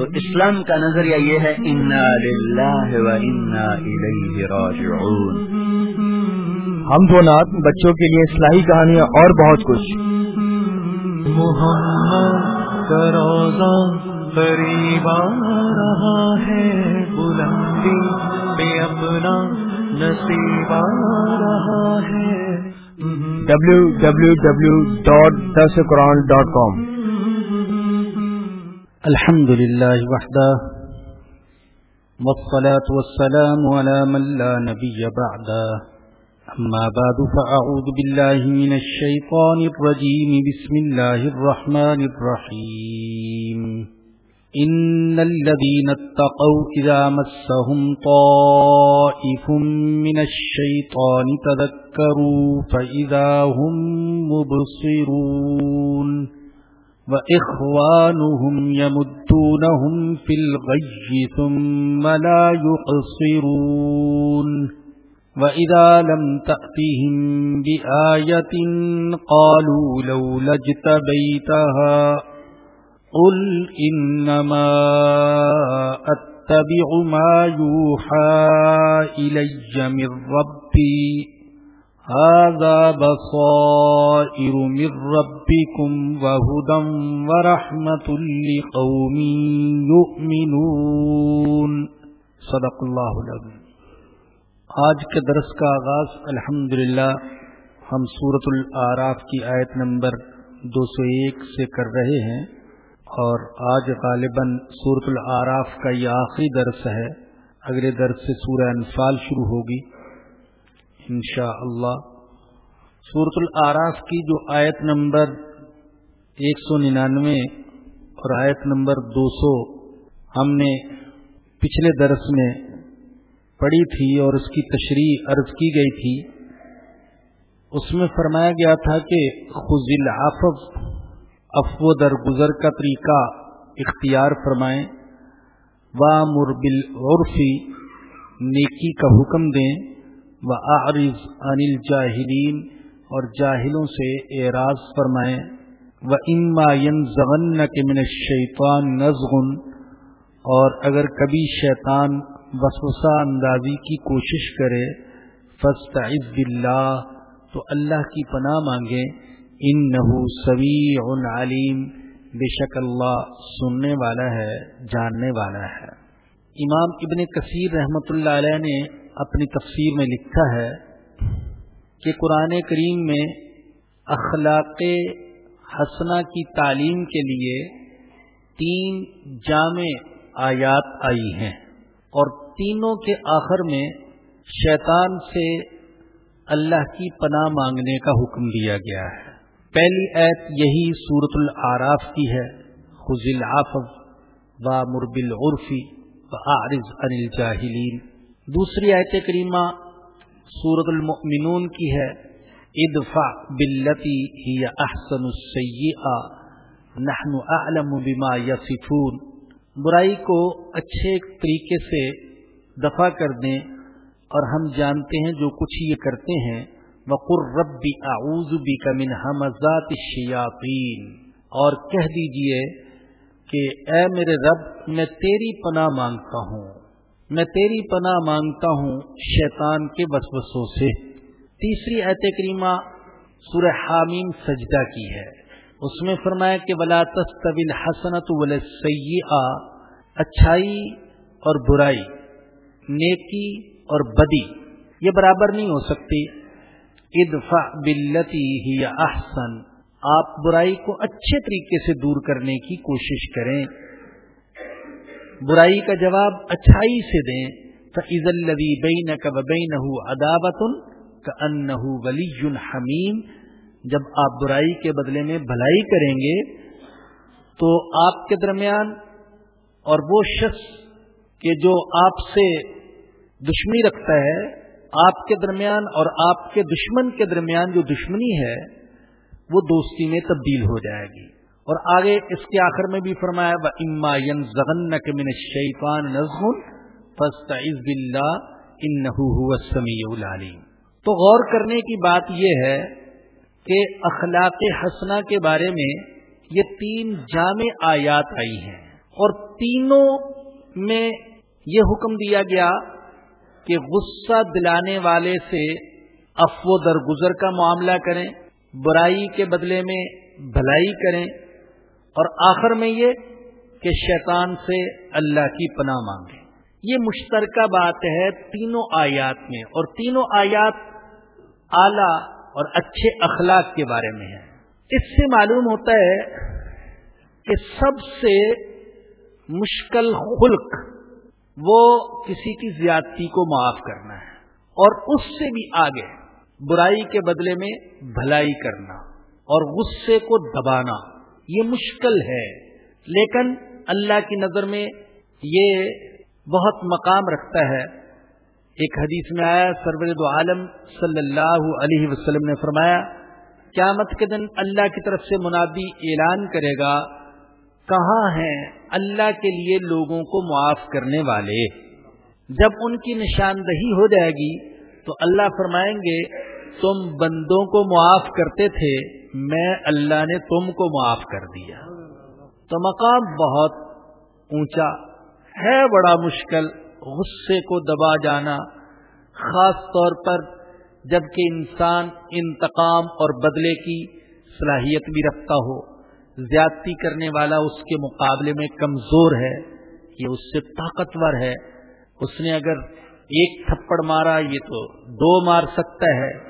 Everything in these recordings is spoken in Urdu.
تو اسلام کا نظریہ یہ ہے انا للہ و انا الیہ راجعون. ہم دو نات بچوں کے لیے اصلاحی کہانیاں اور بہت کچھ۔ محمد کا روزہ قریب آ رہا ہے بلندی پہ اپنا نصیب آ رہا ہے۔ W W W dot this Quran dot com الحمد للہ وحدہ والصلاة والسلام على من لا نبي بعده. أما بعد، فأعوذ بالله من الشيطان الرجيم. بسم الله الرحمن الرحيم. إن الذين اتقوا إذا مسهم طائف من الشيطان تذكروا فإذا هم مبصرون. وإخوانهم يمدونهم في الغي ثم لا يقصرون وإذا لم تأتهم بآية قالوا لو لجتبيتها قل إنما أتبع ما يوحى إلي من ربي هذا بصائر من ربكم وهدى ورحمة لقوم يؤمنون. صدق اللہ العظیم آج کے درس کا آغاز، الحمدللہ، ہم سورت العراف کی آیت نمبر دو سو ایک سے کر رہے ہیں اور آج غالباً صورت العراف کا یہ آخری درس ہے. اگلے درس سے سورہ انفال شروع ہوگی. انشاء اللہ صورت العراف کی جو آیت نمبر ایک سو ننانوے اور آیت نمبر دو سو ہم نے پچھلے درس میں پڑھی تھی اور اس کی تشریح عرض کی گئی تھی، اس میں فرمایا گیا تھا کہ خزل آفف افو در گزر کا طریقہ اختیار فرمائیں۔ و مربل عرفی نیکی کا حکم دیں۔ و عارض انل جاہرین اور جاہلوں سے اعراض فرمائیں و اما ضغن کے من شیطان نزغن اور اگر کبھی شیطان وسوسہ اندازی کی کوشش کرے فسط عز تو اللہ کی پناہ مانگیں ان نحو علیم بے شک اللہ سننے والا ہے، جاننے والا ہے۔ امام ابن کثیر رحمۃ اللہ علیہ نے اپنی تفسیر میں لکھا ہے کہ قرآن کریم میں اخلاق حسنہ کی تعلیم کے لیے تین جامع آیات آئی ہیں اور تینوں کے آخر میں شیطان سے اللہ کی پناہ مانگنے کا حکم دیا گیا ہے۔ پہلی ایت یہی صورت العراف کی ہے۔ خزل آفف و مربل عرفی و عارض ان الجاہلین۔ دوسری ایت کریمہ سورت المؤمنون کی ہے، ادفع بلتی ہی احسن السیئہ، نحن اعلم بما یصفون۔ برائی کو اچھے طریقے سے دفع کر دیں اور ہم جانتے ہیں جو کچھ یہ کرتے ہیں۔ وقر ربی اعوذ بک من حمزات الشیاطین اور کہہ دیجیے کہ اے میرے رب، میں تیری پناہ مانگتا ہوں۔ میں تیری پناہ مانگتا ہوں شیطان کے وسوسوں سے۔ تیسری ایت کریمہ سورہ حامیم سجدہ کی ہے۔ اس میں فرمایا کہ ولا تستویل حسنت ول سیاح اچھائی اور برائی، نیکی اور بدی، یہ برابر نہیں ہو سکتی۔ ادفع بلتی ہی احسن، آپ برائی کو اچھے طریقے سے دور کرنے کی کوشش کریں۔ برائی کا جواب اچھائی سے دیں فعز الدی بین کب بین ادابت کا ان ولی حمیم جب آپ برائی کے بدلے میں بھلائی کریں گے، تو آپ کے درمیان اور وہ شخص کہ جو آپ سے دشمنی رکھتا ہے، آپ کے درمیان اور آپ کے دشمن کے درمیان جو دشمنی ہے، وہ دوستی میں تبدیل ہو جائے گی۔ اور آگے اس کے آخر میں بھی فرمایا وہ اما ین من شیفان نظم فسط عز اللہ ان سمیع العلیم تو غور کرنے کی بات یہ ہے کہ اخلاق حسنہ کے بارے میں یہ تین جامع آیات آئی ہیں اور تینوں میں یہ حکم دیا گیا کہ غصہ دلانے والے سے افو درگزر کا معاملہ کریں، برائی کے بدلے میں بھلائی کریں اور آخر میں یہ کہ شیطان سے اللہ کی پناہ مانگیں یہ مشترکہ بات ہے تینوں آیات میں اور تینوں آیات اعلی اور اچھے اخلاق کے بارے میں ہے اس سے معلوم ہوتا ہے کہ سب سے مشکل خلق وہ کسی کی زیادتی کو معاف کرنا ہے اور اس سے بھی آگے برائی کے بدلے میں بھلائی کرنا اور غصے کو دبانا۔ یہ مشکل ہے۔ لیکن اللہ کی نظر میں یہ بہت مقام رکھتا ہے۔ ایک حدیث میں آیا سرور دو عالم صلی اللہ علیہ وسلم نے فرمایا، قیامت کے دن اللہ کی طرف سے منادی اعلان کرے گا، کہاں ہیں اللہ کے لیے لوگوں کو معاف کرنے والے؟ جب ان کی نشاندہی ہو جائے گی تو اللہ فرمائیں گے تم بندوں کو معاف کرتے تھے، میں اللہ نے تم کو معاف کر دیا۔ تو مقام بہت اونچا، ہے بڑا مشکل غصے کو دبا جانا۔ خاص طور پر جبکہ انسان انتقام اور بدلے کی صلاحیت بھی رکھتا ہو، زیادتی کرنے والا اس کے مقابلے میں کمزور ہے۔ یہ اس سے طاقتور ہے۔ اس نے اگر ایک تھپڑ مارا، یہ تو دو مار سکتا ہے۔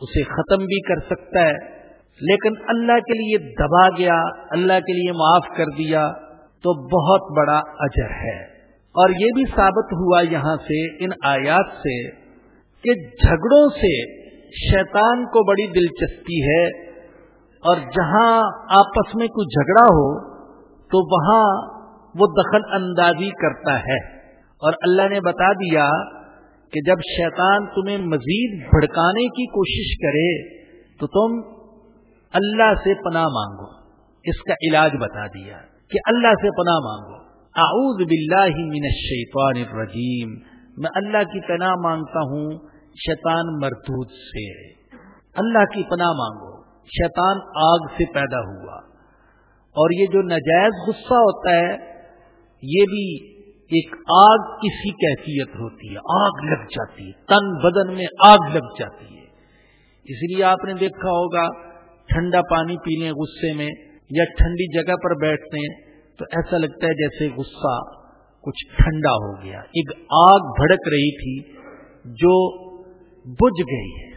اسے ختم بھی کر سکتا ہے۔ لیکن اللہ کے لیے دبا گیا، اللہ کے لیے معاف کر دیا تو بہت بڑا اجر ہے۔ اور یہ بھی ثابت ہوا یہاں سے، ان آیات سے، کہ جھگڑوں سے شیطان کو بڑی دلچسپی ہے۔ اور جہاں آپس میں کوئی جھگڑا ہو تو وہاں وہ دخل اندازی کرتا ہے۔ اور اللہ نے بتا دیا کہ جب شیطان تمہیں مزید بھڑکانے کی کوشش کرے تو تم اللہ سے پناہ مانگو۔ اس کا علاج بتا دیا کہ اللہ سے پناہ مانگو۔ اعوذ باللہ من الشیطان الرجیم۔ میں اللہ کی پناہ مانگتا ہوں، شیطان مردود سے۔ اللہ کی پناہ مانگو۔ شیطان آگ سے پیدا ہوا۔ اور یہ جو نجائز غصہ ہوتا ہے، یہ بھی ایک آگ کسی کیفیت ہوتی ہے، آگ لگ جاتی ہے، تن بدن میں آگ لگ جاتی ہے۔ اس لیے آپ نے دیکھا ہوگا، ٹھنڈا پانی پینے غصے میں یا ٹھنڈی جگہ پر بیٹھتے ہیں، تو ایسا لگتا ہے جیسے غصہ کچھ ٹھنڈا ہو گیا۔ ایک آگ بھڑک رہی تھی جو بج گئی ہے۔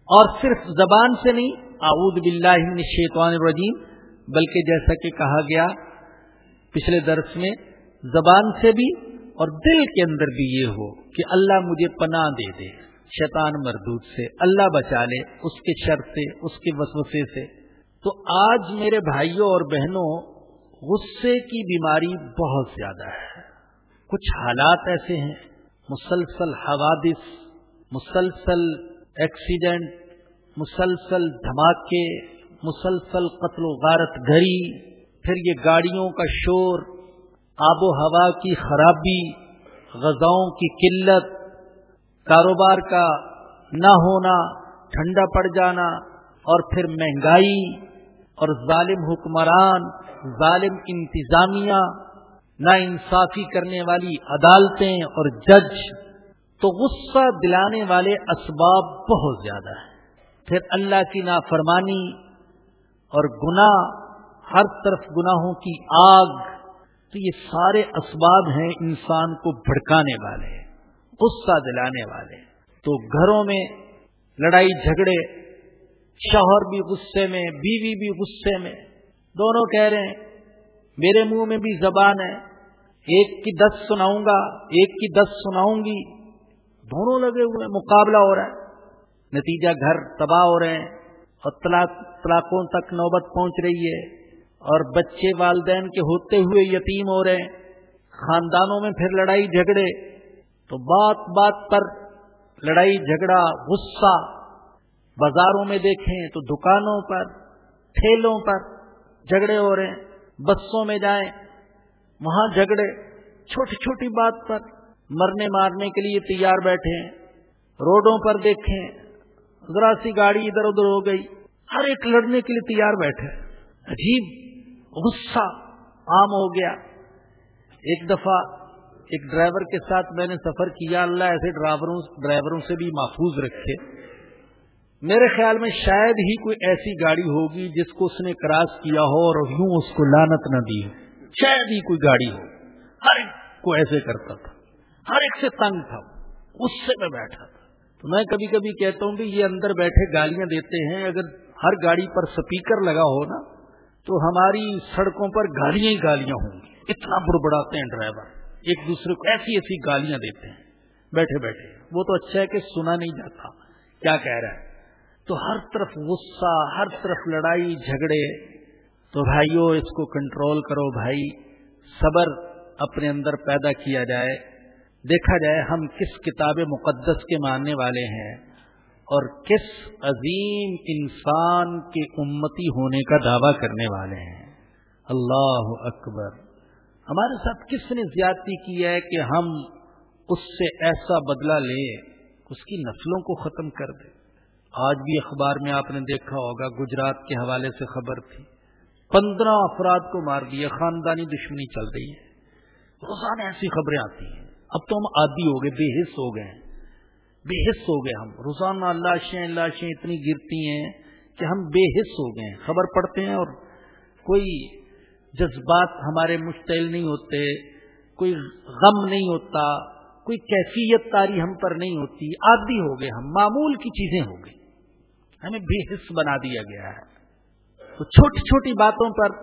اور صرف زبان سے نہیں، اعوذ باللہ من الشیطان الرجیم، بلکہ جیسا کہ کہا گیا پچھلے درس میں زبان سے بھی اور دل کے اندر بھی یہ ہو کہ اللہ مجھے پناہ دے دے۔ شیطان مردود سے اللہ بچا لے اس کے شر سے، اس کے وسوسے سے۔ تو آج میرے بھائیوں اور بہنوں، غصے کی بیماری بہت زیادہ ہے۔ کچھ حالات ایسے ہیں۔ مسلسل حوادث، مسلسل ایکسیڈنٹ، مسلسل دھماکے، مسلسل قتل و غارت گھری پھر یہ گاڑیوں کا شور آب و ہوا کی خرابی، غذاؤں کی قلت، کاروبار کا نہ ہونا، ٹھنڈا پڑ جانا، اور پھر مہنگائی، اور ظالم حکمران، ظالم انتظامیہ نا انصافی کرنے والی عدالتیں اور جج، تو غصہ دلانے والے اسباب بہت زیادہ ہیں۔ پھر اللہ کی نافرمانی اور گناہ، ہر طرف گناہوں کی آگ تو یہ سارے اسباب ہیں انسان کو بھڑکانے والے، غصہ دلانے والے۔ تو گھروں میں لڑائی جھگڑے، شوہر بھی غصے میں، بیوی بھی غصے میں۔ دونوں کہہ رہے ہیں، میرے منہ میں بھی زبان ہے، ایک کی دس سناؤں گا، ایک کی دس سناؤں گی۔ دونوں لگے ہوئے مقابلہ ہو رہا ہے۔ نتیجہ گھر تباہ ہو رہے ہیں اور طلاقوں تک نوبت پہنچ رہی ہے۔ اور بچے والدین کے ہوتے ہوئے یتیم ہو رہے ہیں، خاندانوں میں پھر لڑائی جھگڑے، تو بات بات پر لڑائی، جھگڑا، غصہ بازاروں میں دیکھیں تو دکانوں پر، ٹھیلوں پر جھگڑے ہو رہے ہیں، بسوں میں جائیں، وہاں جھگڑے، چھوٹی چھوٹی بات پر مرنے مارنے کے لیے تیار بیٹھے ہیں، روڈوں پر دیکھیں، ذرا سی گاڑی ادھر ادھر ہو گئی، ہر ایک لڑنے کے لیے تیار بیٹھے عجیب غصہ عام ہو گیا۔ ایک دفعہ ایک ڈرائیور کے ساتھ میں نے سفر کیا، اللہ ایسے ڈرائیوروں ڈرائیوروں سے بھی محفوظ رکھے۔ میرے خیال میں شاید ہی کوئی ایسی گاڑی ہوگی جس کو اس نے کراس کیا ہو اور یوں اس کو لانت نہ دی ہو۔ شاید ہی کوئی گاڑی ہو۔ ہر ایک کو ایسے کرتا تھا۔ ہر ایک سے تنگ تھا۔ اس سے میں بیٹھا تھا۔ تو میں کبھی کبھی کہتا ہوں کہ یہ اندر بیٹھے گالیاں دیتے ہیں۔ اگر ہر گاڑی پر سپیکر لگا ہو نا تو ہماری سڑکوں پر گالیاں ہی گالیاں ہوں گی۔ اتنا بڑبڑاتے ہیں ڈرائیور۔ ایک دوسرے کو ایسی ایسی گالیاں دیتے ہیں۔ بیٹھے بیٹھے۔ وہ تو اچھا ہے کہ سنا نہیں جاتا۔ کیا کہہ رہا ہے؟ تو ہر طرف غصہ، ہر طرف لڑائی، جھگڑے۔ تو بھائیو، اس کو کنٹرول کرو بھائی۔ صبر اپنے اندر پیدا کیا جائے۔ دیکھا جائے ہم کس کتاب مقدس کے ماننے والے ہیں۔ اور کس عظیم انسان کے امتی ہونے کا دعویٰ کرنے والے ہیں۔ اللہ اکبر۔ ہمارے ساتھ کس نے زیادتی کی ہے کہ ہم اس سے ایسا بدلہ لیں، اس کی نسلوں کو ختم کر دیں۔ آج بھی اخبار میں آپ نے دیکھا ہوگا، گجرات کے حوالے سے خبر تھی۔ پندرہ افراد کو مار دیا، خاندانی دشمنی چل رہی ہے۔ روزانہ ایسی خبریں آتی ہیں۔ اب تو ہم عادی ہو گئے، بے حص ہو گئے ہیں۔ بے حص ہو گئے ہم۔ روزانہ لاشیں لاشیں اتنی گرتی ہیں کہ ہم بے حص ہو گئے ہیں۔ خبر پڑتے ہیں اور کوئی جذبات ہمارے مشتعل نہیں ہوتے، کوئی غم نہیں ہوتا، کوئی کیفیت تاری ہم پر نہیں ہوتی۔ عادی ہو گئے ہم، معمول کی چیزیں ہو گئی ہمیں بے حص بنا دیا گیا ہے۔ تو چھوٹی چھوٹی باتوں پر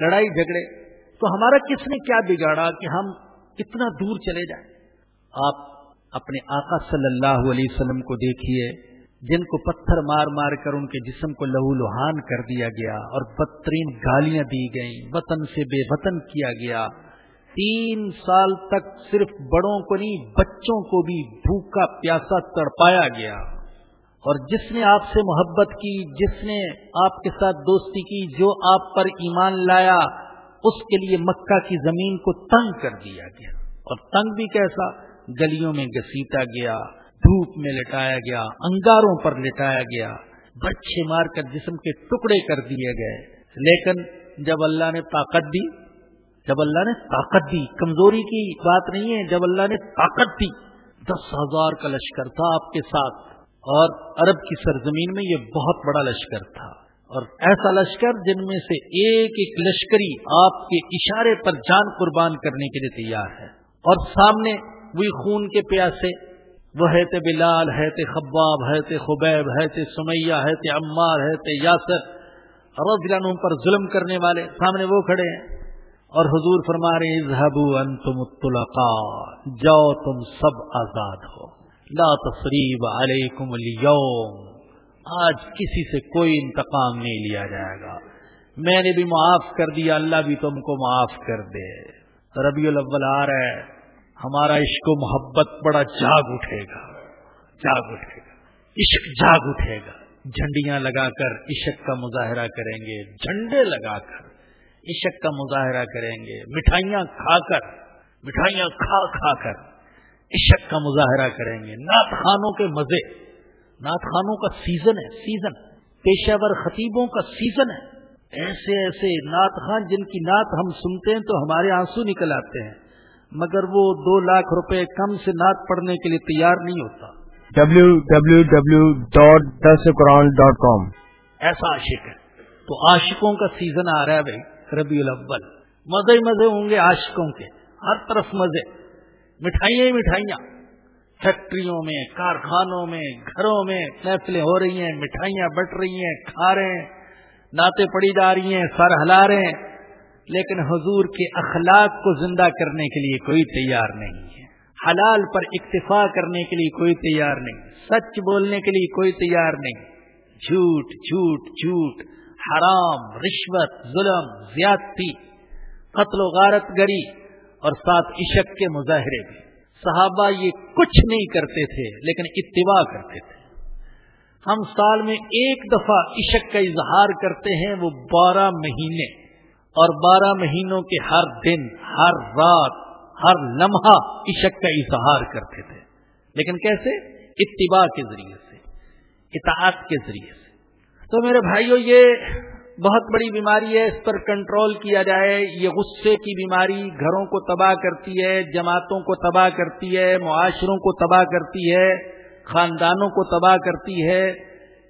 لڑائی جھگڑے، تو ہمارا کس نے کیا بگاڑا کہ ہم اتنا دور چلے جائیں؟ آپ اپنے آقا صلی اللہ علیہ وسلم کو دیکھیے، جن کو پتھر مار مار کر ان کے جسم کو لہو لوہان کر دیا گیا اور بدترین گالیاں دی گئیں، وطن سے بے وطن کیا گیا۔ تین سال تک صرف بڑوں کو نہیں، بچوں کو بھی بھوکا پیاسا تڑپایا گیا۔ اور جس نے آپ سے محبت کی، جس نے آپ کے ساتھ دوستی کی، جو آپ پر ایمان لایا، اس کے لیے مکہ کی زمین کو تنگ کر دیا گیا۔ اور تنگ بھی کیسا؟ گلیوں میں گسیٹا گیا، دھوپ میں لٹایا گیا، انگاروں پر لٹایا گیا، بچے مار کر جسم کے ٹکڑے کر دیے گئے۔ لیکن جب اللہ نے طاقت دی، جب اللہ نے طاقت دی، کمزوری کی بات نہیں ہے، جب اللہ نے طاقت دی، دس ہزار کا لشکر تھا آپ کے ساتھ۔ اور عرب کی سرزمین میں یہ بہت بڑا لشکر تھا۔ اور ایسا لشکر جن میں سے ایک ایک لشکری آپ کے اشارے پر جان قربان کرنے کے لیے تیار ہے۔ اور سامنے وہی خون کے پیاسے۔ وہ ہے تے بلال، ہے تے خباب، ہے تے خبیب، ہے تے سمیہ، ہے تے عمار، ہے تے یاسر۔ اور پر ظلم کرنے والے سامنے وہ کھڑے ہیں۔ اور حضور فرما رہے انتم جاؤ تم سب آزاد ہو۔ لا تصریب علیکم اليوم۔ آج کسی سے کوئی انتقام نہیں لیا جائے گا۔ میں نے بھی معاف کر دیا، اللہ بھی تم کو معاف کر دے۔ ربیع الاول آ رہا ہے۔ ہمارا عشق و محبت بڑا جاگ اٹھے گا، جاگ اٹھے گا۔ عشق جاگ اٹھے گا۔ جھنڈیاں لگا کر عشق کا مظاہرہ کریں گے، جھنڈے لگا کر عشق کا مظاہرہ کریں گے۔ مٹھائیاں کھا کر، مٹھائیاں کھا کھا کر عشق کا مظاہرہ کریں گے۔ نعت خانوں کے مزے، نعت خانوں کا سیزن ہے سیزن پیشہ ور خطیبوں کا سیزن ہے۔ ایسے ایسے نعت خان جن کی نعت ہم سنتے ہیں تو ہمارے آنسو نکل آتے ہیں۔ مگر وہ دو لاکھ روپے کم سے نعت پڑھنے کے لیے تیار نہیں ہوتا۔ W W W dot this Quran dot com ایسا عاشق ہے۔ تو عاشقوں کا سیزن آ رہا ہے بھائی ربیع الاول۔ مزے مزے ہوں گے عاشقوں کے۔ ہر طرف مزے۔ مٹھائیاں ہی مٹھائیاں۔ فیکٹریوں میں کارخانوں میں گھروں میں محفلیں ہو رہی ہیں مٹھائیاں بٹ رہی ہیں کھا رہے ہیں ناطے پڑی جا رہی ہیں سر ہلا رہے ہیں۔ لیکن حضور کے اخلاق کو زندہ کرنے کے لیے کوئی تیار نہیں ہے۔ حلال پر اکتفا کرنے کے لیے کوئی تیار نہیں۔ سچ بولنے کے لیے کوئی تیار نہیں۔ جھوٹ جھوٹ جھوٹ۔ حرام، رشوت، ظلم، زیادتی، قتل و غارت گری اور ساتھ عشق کے مظاہرے بھی۔ صحابہ یہ کچھ نہیں کرتے تھے، لیکن اتباع کرتے تھے۔ ہم سال میں ایک دفعہ عشق کا اظہار کرتے ہیں، وہ بارہ مہینے۔ اور بارہ مہینوں کے ہر دن، ہر رات، ہر لمحہ عشق کا اظہار کرتے تھے۔ لیکن کیسے؟ اتباع کے ذریعے سے، اطاعت کے ذریعے سے۔ تو میرے بھائیوں یہ بہت بڑی بیماری ہے، اس پر کنٹرول کیا جائے۔ یہ غصے کی بیماری گھروں کو تباہ کرتی ہے، جماعتوں کو تباہ کرتی ہے، معاشروں کو تباہ کرتی ہے، خاندانوں کو تباہ کرتی ہے۔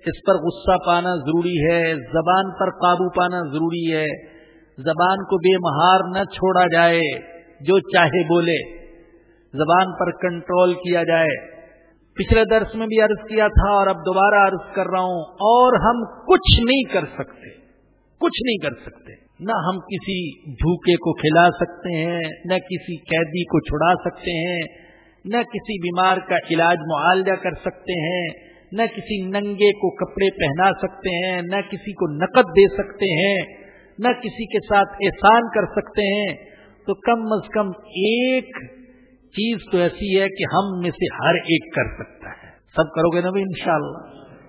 اس پر غصہ پانا ضروری ہے، زبان پر قابو پانا ضروری ہے۔ زبان کو بے مہار نہ چھوڑا جائے، جو چاہے بولے۔ زبان پر کنٹرول کیا جائے۔ پچھلے درس میں بھی عرض کیا تھا اور اب دوبارہ عرض کر رہا ہوں، اور ہم کچھ نہیں کر سکتے۔ کچھ نہیں کر سکتے۔ نہ ہم کسی بھوکے کو کھلا سکتے ہیں، نہ کسی قیدی کو چھڑا سکتے ہیں، نہ کسی بیمار کا علاج معالجہ کر سکتے ہیں، نہ کسی ننگے کو کپڑے پہنا سکتے ہیں، نہ کسی کو نقد دے سکتے ہیں۔ نہ کسی کے ساتھ احسان کر سکتے ہیں، تو کم از کم ایک چیز تو ایسی ہے کہ ہم میں سے ہر ایک کر سکتا ہے۔ سب کرو گے نا بھائی؟ ان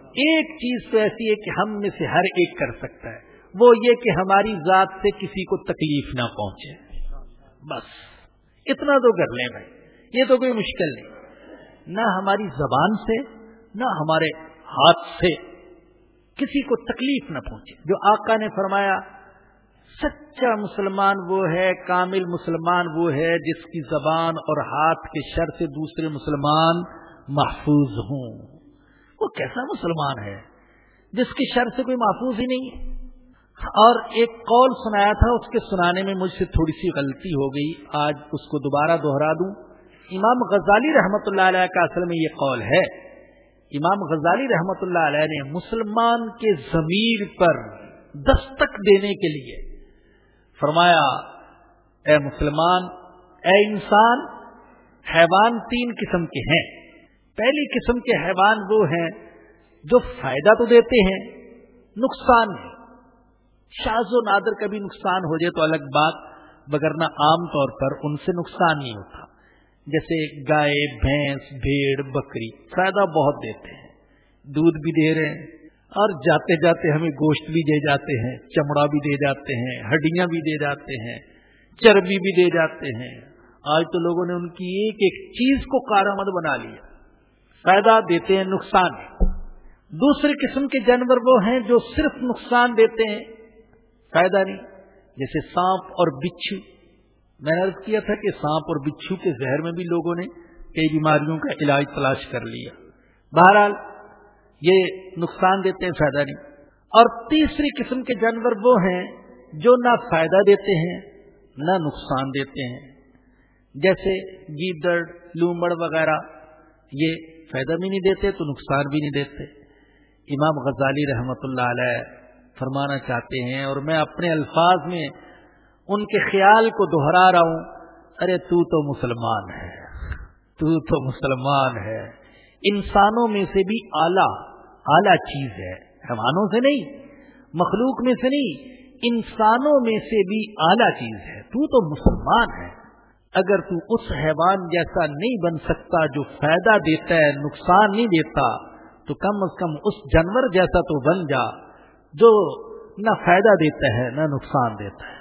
ایک چیز تو ایسی ہے کہ ہم میں سے ہر ایک کر سکتا ہے۔ وہ یہ کہ ہماری ذات سے کسی کو تکلیف نہ پہنچے۔ بس۔ اتنا تو کر لیں بھائی۔ یہ تو کوئی مشکل نہیں۔ نہ ہماری زبان سے، نہ ہمارے ہاتھ سے کسی کو تکلیف نہ پہنچے۔ جو آقا نے فرمایا سچا مسلمان وہ ہے، کامل مسلمان وہ ہے جس کی زبان اور ہاتھ کے شر سے دوسرے مسلمان محفوظ ہوں۔ وہ کیسا مسلمان ہے جس کی شر سے کوئی محفوظ ہی نہیں ہے؟ اور ایک قول سنایا تھا، اس کے سنانے میں مجھ سے تھوڑی سی غلطی ہو گئی۔ آج اس کو دوبارہ دوہرا دوں۔ امام غزالی رحمت اللہ علیہ کا اصل میں یہ قول ہے۔ امام غزالی رحمت اللہ علیہ نے مسلمان کے ضمیر پر دستک دینے کے لیے فرمایا، اے مسلمان، اے انسان، حیوان تین قسم کے ہیں۔ پہلی قسم کے حیوان وہ ہیں جو فائدہ تو دیتے ہیں، نقصان ہے شاز و نادر کا بھی نقصان ہو جائے تو الگ بات بگرنا عام طور پر ان سے نقصان نہیں ہوتا۔ جیسے گائے، بھینس، بھیڑ، بکری، فائدہ بہت دیتے ہیں۔ دودھ بھی دے رہے ہیں۔ اور جاتے جاتے ہمیں گوشت بھی دے جاتے ہیں، چمڑا بھی دے جاتے ہیں، ہڈیاں بھی دے جاتے ہیں، چربی بھی دے جاتے ہیں۔ آج تو لوگوں نے ان کی ایک ایک چیز کو کارآمد بنا لیا۔ فائدہ دیتے ہیں، نقصان دوسرے قسم کے جانور وہ ہیں جو صرف نقصان دیتے ہیں۔ فائدہ نہیں۔ جیسے سانپ اور بچھو۔ میں نے عرض کیا تھا کہ سانپ اور بچھو کے زہر میں بھی لوگوں نے کئی بیماریوں کا علاج تلاش کر لیا۔ بہرحال یہ نقصان دیتے ہیں، فائدہ نہیں۔ اور تیسری قسم کے جانور وہ ہیں جو نہ فائدہ دیتے ہیں، نہ نقصان دیتے ہیں۔ جیسے گیدڑ لومڑ وغیرہ، یہ فائدہ بھی نہیں دیتے تو نقصان بھی نہیں دیتے۔ امام غزالی رحمت اللہ علیہ فرمانا چاہتے ہیں، اور میں اپنے الفاظ میں ان کے خیال کو دوہرا رہا ہوں۔ ارے تو تو مسلمان ہے، تو تو مسلمان ہے۔ انسانوں میں سے بھی اعلی اعلی چیز ہے حیوانوں سے نہیں، مخلوق میں سے نہیں، انسانوں میں سے بھی اعلی چیز ہے۔ تو تو مسلمان ہے۔ اگر تو اس حیوان جیسا نہیں بن سکتا جو فائدہ دیتا ہے، نقصان نہیں دیتا، تو کم از کم اس جانور جیسا تو بن جا جو نہ فائدہ دیتا ہے، نہ نقصان دیتا ہے۔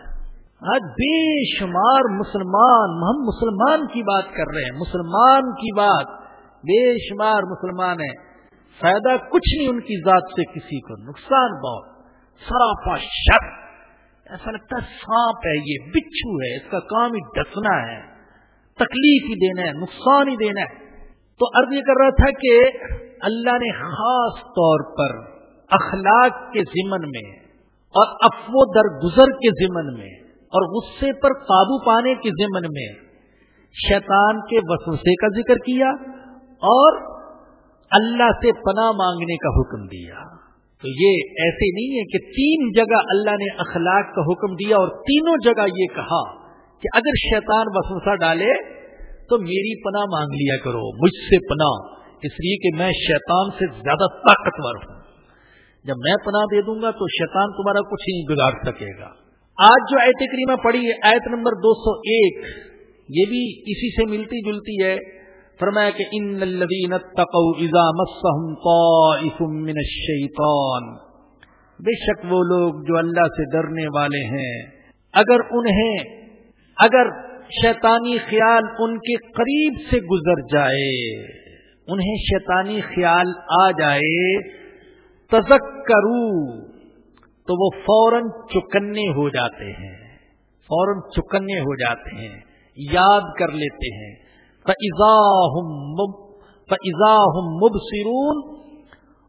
آج بے شمار مسلمان، ہم مسلمان کی بات کر رہے ہیں، مسلمان کی بات بے شمار مسلمان ہیں۔ فائدہ کچھ نہیں ان کی ذات سے کسی کو نقصان بہت سراپا شک ایسا لگتا ہے سانپ ہے، یہ بچھو ہے، اس کا کام ہی ڈسنا ہے۔ تکلیف ہی دینا ہے، نقصان ہی دینا ہے۔ تو عرض یہ کر رہا تھا کہ اللہ نے خاص طور پر اخلاق کے ضمن میں اور افو درگزر کے ضمن میں اور غصے پر قابو پانے کے ضمن میں شیطان کے وسوسے کا ذکر کیا اور اللہ سے پناہ مانگنے کا حکم دیا۔ تو یہ ایسے نہیں ہے کہ تین جگہ اللہ نے اخلاق کا حکم دیا اور تینوں جگہ یہ کہا کہ اگر شیطان وسوسہ ڈالے تو میری پناہ مانگ لیا کرو، مجھ سے پناہ۔ اس لیے کہ میں شیطان سے زیادہ طاقتور ہوں۔ جب میں پناہ دے دوں گا تو شیطان تمہارا کچھ نہیں بگاڑ سکے گا۔ آج جو آیت کریمہ پڑی ہے، آیت نمبر دو سو ایک، یہ بھی اسی سے ملتی جلتی ہے۔ فرمایا کہ ان الذین اتقوا اذا مسهم طائف من الشیطان۔ بے شک وہ لوگ جو اللہ سے ڈرنے والے ہیں۔ اگر انہیں اگر شیطانی خیال ان کے قریب سے گزر جائے، انہیں شیطانی خیال آ جائے، تذکرو، تو وہ فوراً چکنے ہو جاتے ہیں۔ فوراً چکنے ہو جاتے ہیں۔ یاد کر لیتے ہیں۔ فضا ہم مبصرون،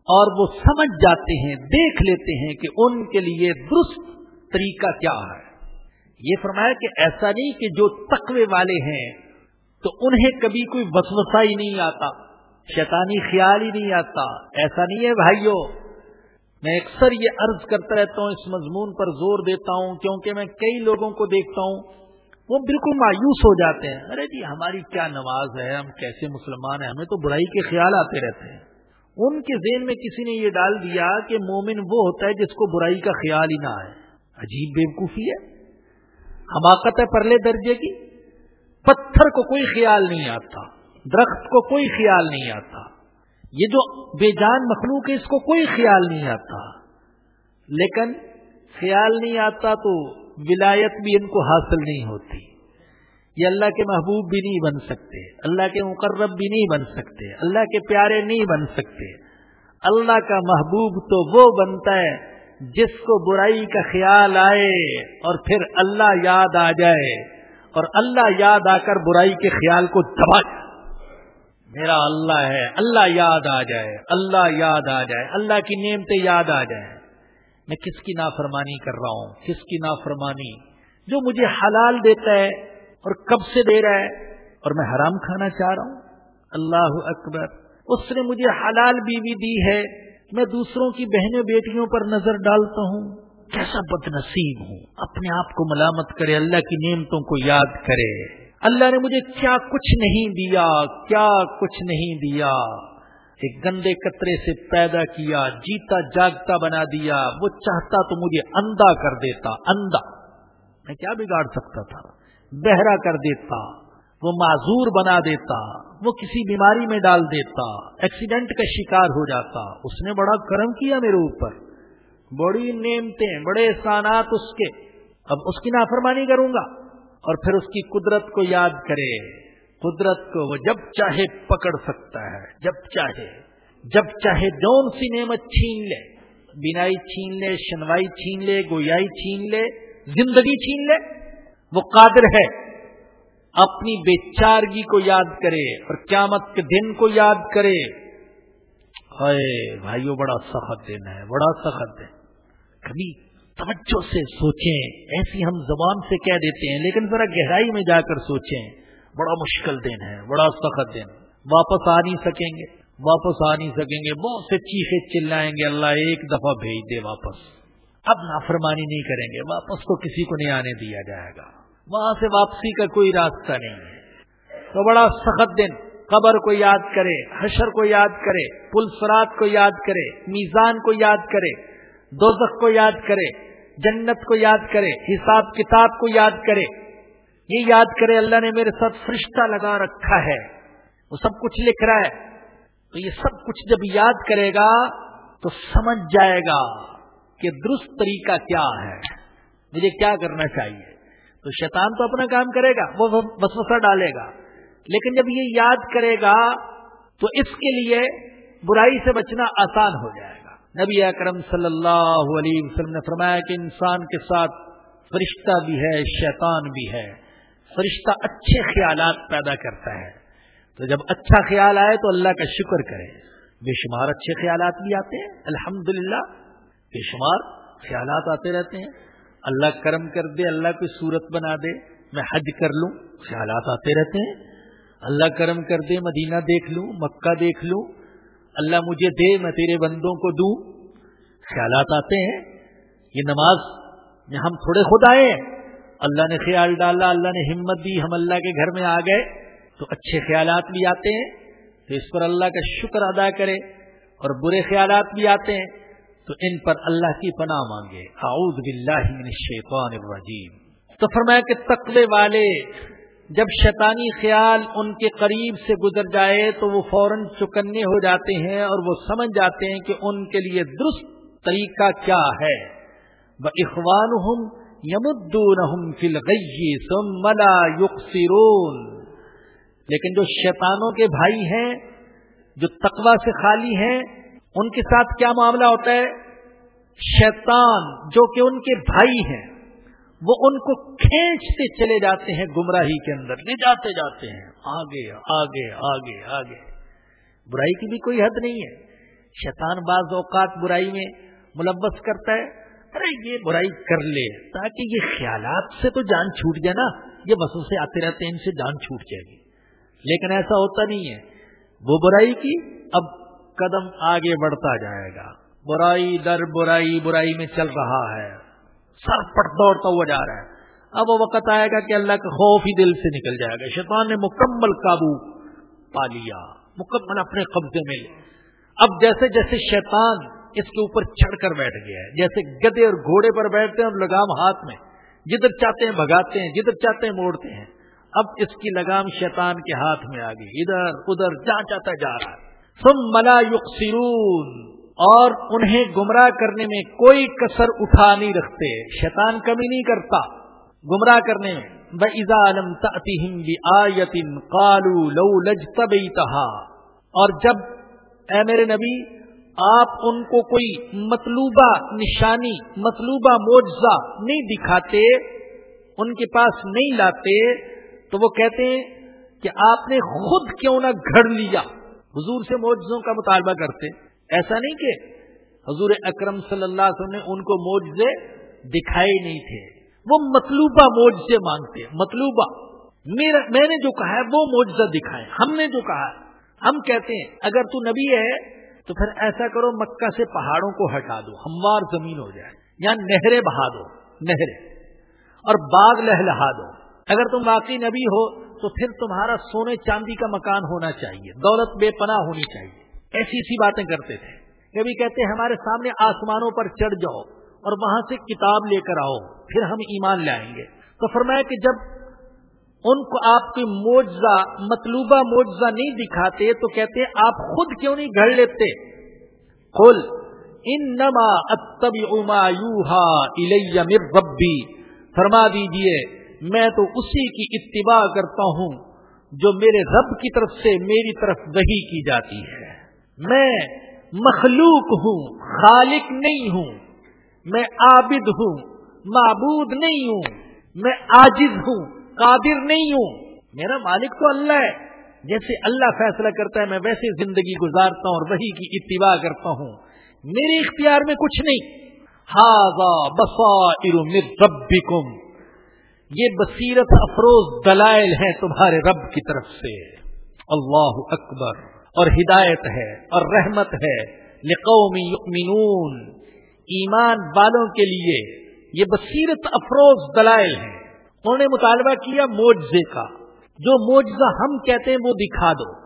اور وہ سمجھ جاتے ہیں، دیکھ لیتے ہیں کہ ان کے لیے درست طریقہ کیا ہے۔ یہ فرمایا کہ ایسا نہیں کہ جو تقوی والے ہیں، تو انہیں کبھی کوئی وسوسہ ہی نہیں آتا، شیطانی خیال ہی نہیں آتا۔ ایسا نہیں ہے بھائیوں میں اکثر یہ عرض کرتا رہتا ہوں، اس مضمون پر زور دیتا ہوں، کیونکہ میں کئی لوگوں کو دیکھتا ہوں۔ وہ بالکل مایوس ہو جاتے ہیں۔ ارے جی ہماری کیا نماز ہے؟ ہم کیسے مسلمان ہیں؟ ہمیں تو برائی کے خیال آتے رہتے ہیں۔ ان کے ذہن میں کسی نے یہ ڈال دیا کہ مومن وہ ہوتا ہے جس کو برائی کا خیال ہی نہ آئے۔ عجیب بیوقوفی ہے۔ حماقت ہے پرلے درجے کی۔ پتھر کو کوئی خیال نہیں آتا۔ درخت کو کوئی خیال نہیں آتا۔ یہ جو بے جان مخلوق ہے، اس کو کوئی خیال نہیں آتا۔ لیکن خیال نہیں آتا تو ولایت بھی ان کو حاصل نہیں ہوتی۔ یہ اللہ کے محبوب بھی نہیں بن سکتے، اللہ کے مقرب بھی نہیں بن سکتے، اللہ کے پیارے نہیں بن سکتے۔ اللہ کا محبوب تو وہ بنتا ہے جس کو برائی کا خیال آئے اور پھر اللہ یاد آ جائے اور اللہ یاد آ کر برائی کے خیال کو دبا جائے۔ میرا اللہ ہے، اللہ یاد آ جائے، اللہ یاد آ جائے، اللہ کی نعمتیں یاد آ جائے میں کس کی نافرمانی کر رہا ہوں؟ کس کی نافرمانی؟ جو مجھے حلال دیتا ہے اور کب سے دے رہا ہے؟ اور میں حرام کھانا چاہ رہا ہوں؟ اللہ اکبر! اس نے مجھے حلال بیوی دی ہے، میں دوسروں کی بہنوں بیٹیوں پر نظر ڈالتا ہوں۔ کیسا بد نصیب ہوں! اپنے آپ کو ملامت کرے، اللہ کی نعمتوں کو یاد کرے۔ اللہ نے مجھے کیا کچھ نہیں دیا، کیا کچھ نہیں دیا۔ ایک گندے قطرے سے پیدا کیا، جیتا، جاگتا بنا دیا، وہ چاہتا تو مجھے اندھا کر دیتا، اندھا۔ میں کیا بگاڑ سکتا تھا؟ بہرا کر دیتا، وہ معذور بنا دیتا، وہ کسی بیماری میں ڈال دیتا، ایکسیڈنٹ کا شکار ہو جاتا۔ اس نے بڑا کرم کیا میرے اوپر۔ بڑی نعمتیں، بڑے احسانات اس کے۔ اب اس کی نافرمانی کروں گا اور پھر اس کی قدرت کو یاد کرے۔ قدرت کو وہ جب چاہے پکڑ سکتا ہے، جب چاہے جب چاہے جون سی نعمت چھین لے، بینائی چھین لے، شنوائی چھین لے، گویائی چھین لے، زندگی چھین لے، وہ قادر ہے۔ اپنی بے چارگی کو یاد کرے اور قیامت کے دن کو یاد کرے۔ ہائے، بھائیو، بڑا سخت دن ہے، بڑا سخت دن۔ کبھی توجہ سے سوچیں، ایسی ہم زبان سے کہہ دیتے ہیں، لیکن ذرا گہرائی میں جا کر سوچیں۔ بڑا مشکل دن ہے، بڑا سخت دن۔ واپس آ نہیں سکیں گے، واپس آ نہیں سکیں گے۔ بہت سے چیخے چلائیں گے، اللہ ایک دفعہ بھیج دے واپس۔ اب نافرمانی نہیں کریں گے، واپس تو کسی کو نہیں آنے دیا جائے گا۔ وہاں سے واپسی کا کوئی راستہ نہیں ہے۔ تو بڑا سخت دن۔ قبر کو یاد کرے، حشر کو یاد کرے پل سرات کو یاد کرے، میزان کو یاد کرے، دوزخ کو یاد کرے، جنت کو یاد کرے، حساب کتاب کو یاد کرے۔ یہ یاد کرے اللہ نے میرے ساتھ فرشتہ لگا رکھا ہے۔ وہ سب کچھ لکھ رہا ہے۔ تو یہ سب کچھ جب یاد کرے گا تو سمجھ جائے گا کہ درست طریقہ کیا ہے۔ مجھے کیا کرنا چاہیے؟ تو شیطان تو اپنا کام کرے گا، وہ وسوسہ ڈالے گا۔ لیکن جب یہ یاد کرے گا تو اس کے لیے برائی سے بچنا آسان ہو جائے گا۔ نبی اکرم صلی اللہ علیہ وسلم نے فرمایا کہ انسان کے ساتھ فرشتہ بھی ہے، شیطان بھی ہے۔ فرشتہ اچھے خیالات پیدا کرتا ہے۔ تو جب اچھا خیال آئے تو اللہ کا شکر کرے۔ بے شمار اچھے خیالات بھی آتے ہیں۔ الحمد بے شمار خیالات آتے رہتے ہیں۔ اللہ کرم کر دے، اللہ کی صورت بنا دے۔ میں حج کر لوں، خیالات آتے رہتے ہیں۔ اللہ کرم کر دے، مدینہ دیکھ لوں، مکہ دیکھ لوں۔ اللہ مجھے دے، میں تیرے بندوں کو دوں۔ خیالات آتے ہیں۔ یہ نماز میں ہم تھوڑے خود آئے ہیں۔ اللہ نے خیال ڈالا، اللہ نے ہمت دی، ہم اللہ کے گھر میں آ گئے، تو اچھے خیالات بھی آتے ہیں، تو اس پر اللہ کا شکر ادا کرے اور برے خیالات بھی آتے ہیں، تو ان پر اللہ کی پناہ مانگے۔ اعوذ باللہ من الشیطان الرجیم۔ تو فرمایا کہ تقوی والے، جب شیطانی خیال ان کے قریب سے گزر جائے، تو وہ فوراً چکنے ہو جاتے ہیں اور وہ سمجھ جاتے ہیں کہ ان کے لیے درست طریقہ کیا ہے۔ وہ اخوان ہوں یمدون فلغی ملا یقصرون۔ لیکن جو شیطانوں کے بھائی ہیں، جو تقوا سے خالی ہیں، ان کے ساتھ کیا معاملہ ہوتا ہے؟ شیطان جو کہ ان کے بھائی ہیں، وہ ان کو کھینچتے چلے جاتے ہیں گمراہی کے اندر، لے جاتے جاتے ہیں۔ آگے آگے آگے آگے۔ برائی کی بھی کوئی حد نہیں ہے۔ شیطان بعض اوقات برائی میں ملوث کرتا ہے ارے یہ برائی کر لے تاکہ یہ خیالات سے تو جان چھوٹ جائے نا، یہ بسوں سے آتے رہتے ہیں، ان سے جان چھوٹ جائے گی۔ لیکن ایسا ہوتا نہیں ہے۔ وہ برائی کی اب قدم آگے بڑھتا جائے گا۔ برائی در برائی برائی میں چل رہا ہے۔ سر پٹ دوڑتا ہوا جا رہا ہے۔ اب وہ وقت آئے گا کہ اللہ کا خوف ہی دل سے نکل جائے گا۔ شیطان نے مکمل قابو پا لیا، مکمل اپنے قبضے میں۔ اب جیسے جیسے شیطان اس کے اوپر چڑھ کر بیٹھ گیا ہے۔ جیسے گدے اور گھوڑے پر بیٹھتے ہیں اور لگام ہاتھ میں جدھر چاہتے ہیں بھگاتے ہیں، جدھر چاہتے ہیں موڑتے ہیں۔ اب اس کی لگام شیطان کے ہاتھ میں آ گئی۔ ادھر ادھر، جہاں چاہتا جا رہا ہے۔ سم ملا یقصرون اور انہیں گمراہ کرنے میں کوئی کسر اٹھا نہیں رکھتے۔ شیطان کمی نہیں کرتا گمراہ کرنے میں۔ بزا علم آیتن کالو لو لج اور جب اے میرے نبی آپ ان کو کوئی مطلوبہ نشانی، مطلوبہ معجزہ نہیں دکھاتے، ان کے پاس نہیں لاتے، تو وہ کہتے ہیں کہ آپ نے خود کیوں نہ گھڑ لیا؟ حضور سے معجزوں کا مطالبہ کرتے۔ ایسا نہیں کہ حضور اکرم صلی اللہ علیہ وسلم نے ان کو موجے دکھائے نہیں تھے۔ وہ مطلوبہ موجے مانگتے، مطلوبہ۔ میرا، میں نے جو کہا ہے وہ موجزہ دکھائے، ہم نے جو کہا ہے۔ ہم کہتے ہیں، اگر تو نبی ہے تو پھر ایسا کرو مکہ سے پہاڑوں کو ہٹا دو، ہموار زمین ہو جائے، یا نہریں بہا دو، نہریں، اور باغ لہلہا دو۔ اگر تم واقعی نبی ہو تو پھر تمہارا سونے چاندی کا مکان ہونا چاہیے، دولت بے پناہ ہونی چاہیے۔ ایسی ایسی باتیں کرتے تھے۔ کبھی کہتے ہمارے سامنے آسمانوں پر چڑھ جاؤ اور وہاں سے کتاب لے کر آؤ، پھر ہم ایمان لائیں گے۔ تو فرمایا کہ جب ان کو آپ کی موجزہ مطلوبہ موجزہ نہیں دکھاتے تو کہتے آپ خود کیوں نہیں گھڑ لیتے کل ان نما اتبی اما یوہا ربی۔ فرما دیجیے، میں تو اسی کی اتباع کرتا ہوں جو میرے رب کی طرف سے میری طرف وہی کی جاتی ہے۔ میں مخلوق ہوں، خالق نہیں ہوں۔ میں عابد ہوں، معبود نہیں ہوں۔ میں عاجز ہوں۔ قادر نہیں ہوں۔ میرا مالک تو اللہ ہے۔ جیسے اللہ فیصلہ کرتا ہے، میں ویسے زندگی گزارتا ہوں اور وہی کی اتباع کرتا ہوں۔ میرے اختیار میں کچھ نہیں۔ ہاضا بسا ربکم۔ یہ بصیرت افروز دلائل ہیں تمہارے رب کی طرف سے۔ اللہ اکبر۔ اور ہدایت ہے، اور رحمت ہے۔ لقومی یؤمنون۔ ایمان والوں کے لیے یہ بصیرت افروز دلائل ہیں۔ انہوں نے مطالبہ کیا موجزے کا۔ جو موجزہ ہم کہتے ہیں وہ دکھا دو۔